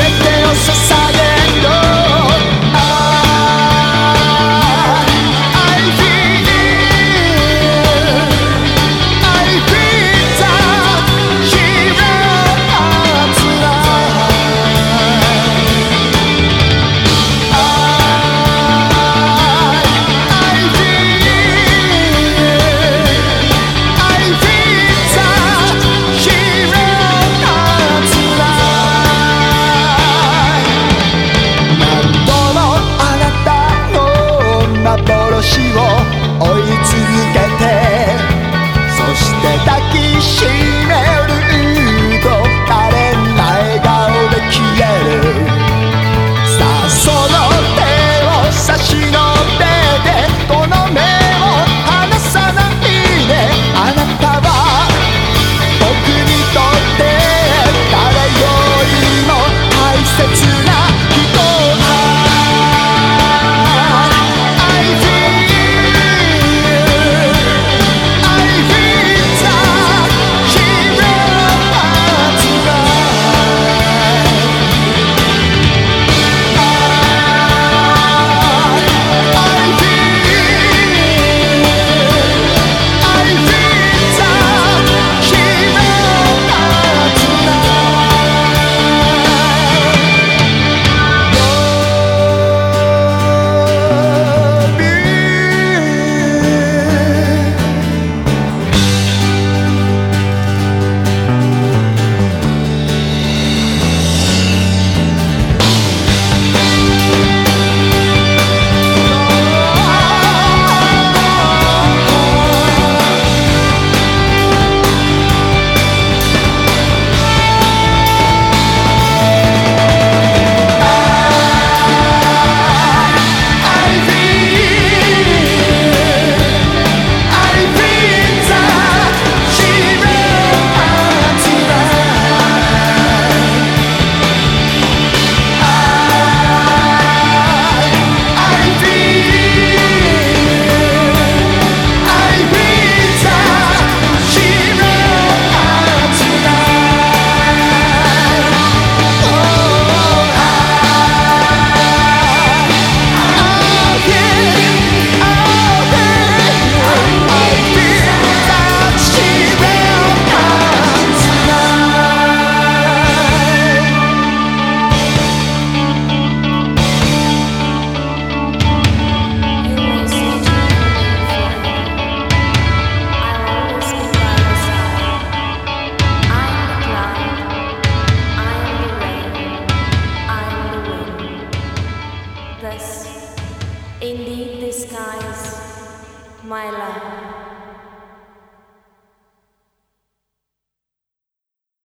で手を捧げ Indeed, disguise my love.